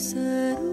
said